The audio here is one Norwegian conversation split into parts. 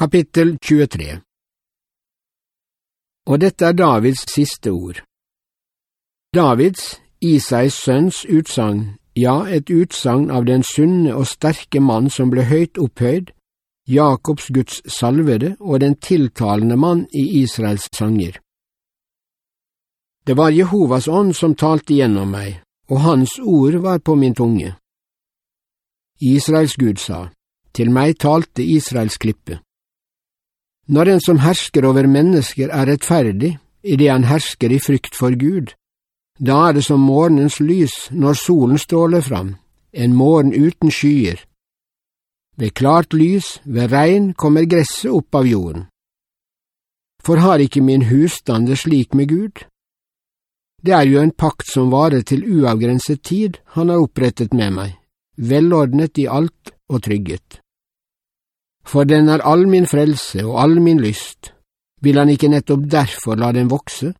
Kapittel 23 Og dette er Davids siste ord. Davids, Isais sønns utsagn, ja, et utsagn av den sunne og sterke mann som ble høyt opphøyd, Jakobs Guds salvede og den tiltalende mann i Israels sanger. Det var Jehovas ånd som talte gjennom meg, og hans ord var på min tunge. Israels Gud sa, til meg talte Israels klippe. Når en som hersker over mennesker er rettferdig, idet han hersker i frykt for Gud, da er det som morgenens lys når solen stråler fram, en morgen uten skyer. Ved klart lys, ved regn, kommer gresset opp av jorden. For har ikke min husstand det slik med Gud? Det er jo en pakt som varer til uavgrenset tid han har opprettet med meg, velordnet i alt og trygget for den er all min frelse og all min lyst, vil han ikke nettopp derfor la den vokse?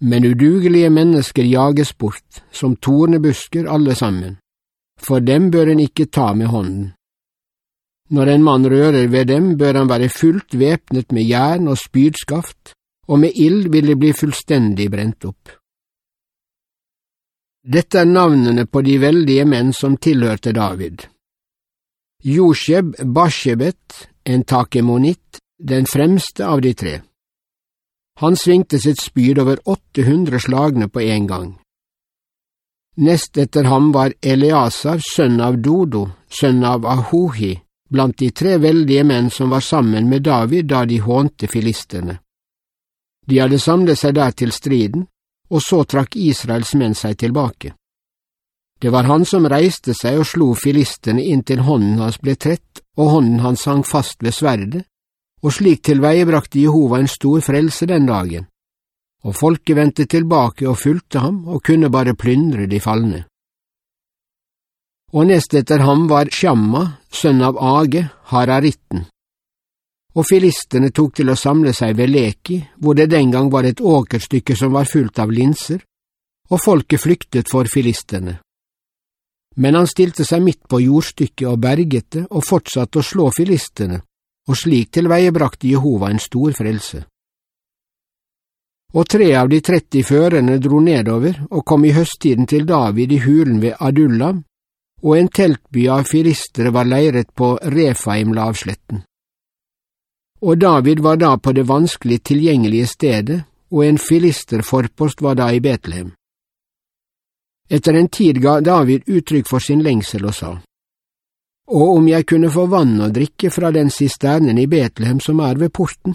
Men udugelige mennesker jages bort, som tornebusker alle sammen, for dem bør en ikke ta med hånden. Når en mann rører ved dem, bør han være fullt væpnet med jern og spydskaft, og med ild vil de bli fullstendig brent opp. Dette er navnene på de veldige menn som tilhørte David. Josheb Bashebet, en takemonitt, den fremste av de tre. Han svingte sitt spyd over 800 slagne på en gang. Nest etter ham var Eleasar, sønn av Dodo, sønn av Ahohi, blant de tre veldige menn som var sammen med David da de hånte filisterne. De hadde samlet seg der til striden, og så trakk Israels menn seg tilbake. Det var han som reiste seg og slo filistene inntil hånden hans ble trett og hånden hans hang fast ved sverdet, og slik til veie brakte Jehova en stor frelse den dagen. Og folket vendte tilbake og fulgte ham og kunne bare plyndre de falne. Og nest etter ham var Shamma, sønn av Age, hararitten. Og filistene tok til å samle seg ved Leki, hvor det den gang var et åkerstykke som var fullt av linser, og folket flyktet for filistene men han stilte seg midt på jordstykket og berget det og fortsatte å slå filistene, og slik tilveiebrakte Jehova en stor frelse. Og tre av de tretti førerne dro nedover og kom i høsttiden til David i hulen ved Adullam, og en teltby av filistere var leiret på Refaim-lavsletten. Og David var da på det vanskelig tilgjengelige stedet, og en filisterforpost var da i Betlehem. Etter en tid ga David uttrykk for sin lengsel og sa, Og om jeg kunne få vann å drikke fra den sisternen i Betlehem som er ved porten?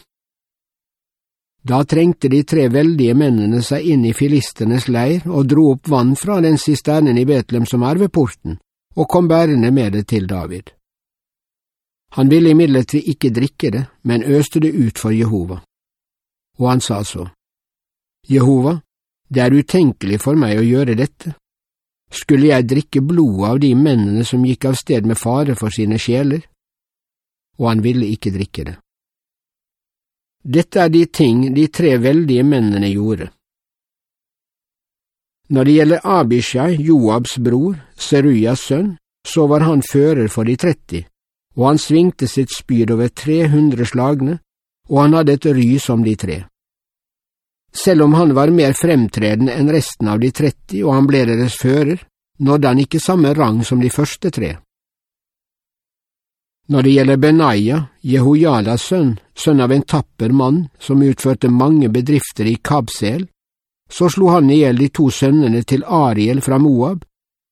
Da trengte de tre veldige mennene seg inn i filisternes leir og dro opp vann fra den sisternen i Betlehem som er ved porten, og kom bærende med det til David. Han ville imidlertid ikke drikke det, men øste det ut for Jehova. Og han sa så, Jehova, det er utenkelig for meg å gjøre dette, skulle jeg drikke blodet av de mennene som gikk av sted med fare for sine sjeler? Og han ville ikke drikke det. Dette er de ting de tre veldige mennene gjorde. Når det gjelder Abishai, Joabs bror, Serujas sønn, så var han fører for de tretti, og han svingte sitt spyd over 300 slagne, og han hadde et ry som de tre. Selv om han var mer fremtredende enn resten av de 30 og han ble deres fører, nådde han ikke samme rang som de første tre. Når det gjelder Benaya, Jehojadas sønn, sønn av en tapper mann som utførte mange bedrifter i Kabsel, så slo han i hjel de to sønnene til Ariel fra Moab,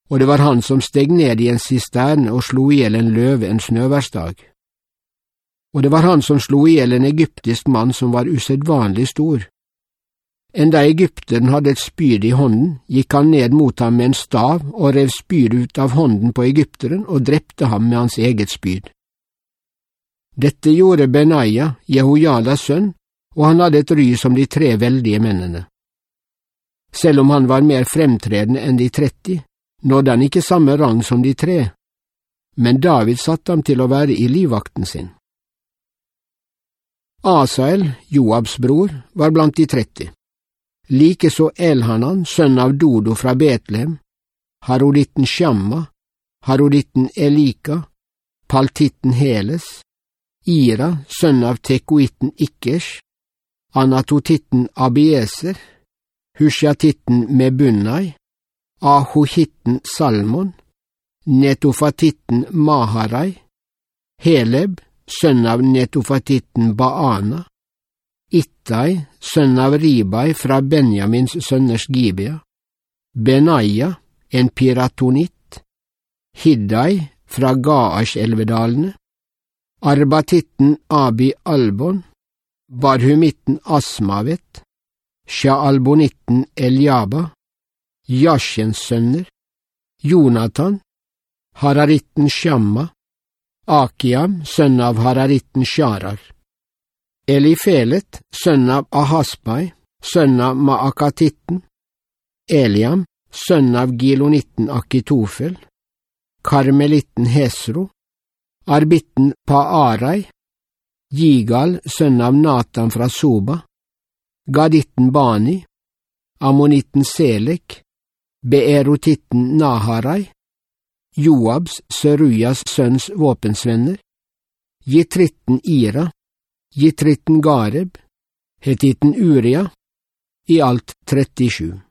og det var han som steg ned i en sisterne og slo i hjel en løve en snøværsdag. Og det var han som slo i hjel en egyptisk mann som var usedvanlig stor, Enda egypteren hadde et spyd i hånden, gikk han ned mot ham med en stav og rev spydet ut av hånden på egypteren og drepte ham med hans eget spyd. Dette gjorde Benaya, Jehojadas sønn, og han hadde et ry som de tre veldige mennene. Selv om han var mer fremtredende enn de 30, nådde han ikke samme rang som de tre, men David satte ham til å være i livvakten sin. Asael, Joabs bror, var blant de 30 likeså Elhanan, sønn av Dodo fra Betlehem, haroditten Shamma, haroditten Elika, paltitten Heles, Ira, sønn av tekoitten Ikkers, anatotitten Abieser, husjatitten Mebunnai, ahohitten Salmon, netofatitten Maharai, Heleb, sønn av netofatitten Baana, Ittai, sønn av Ribai fra Benjamins sønners Gibea, Benaya, en piratonitt, Hiddai fra Gaash-elvedalene, Arbatitten Abi Albon, Barhumitten Asmavet, Shaalbonitten Eliaba, Jasjens sønner, Jonathan, Hararitten Shamma, Akiam, sønn av Hararitten Sharar, Elifelet, sønn av Ahasbai, sønn av Maakatitten, Eliam, sønn av Gilonitten Akitofel, Karmelitten Hesro, Arbitten Paarai, Jigal, sønn av Natan fra Soba, Gaditten Bani, Ammonitten Selek, Beerotitten Naharai, Joabs, Søruyas sønns våpensvenner, Jitritten Ira, Jitritten Gareb, Hetitten Uria, i alt 37.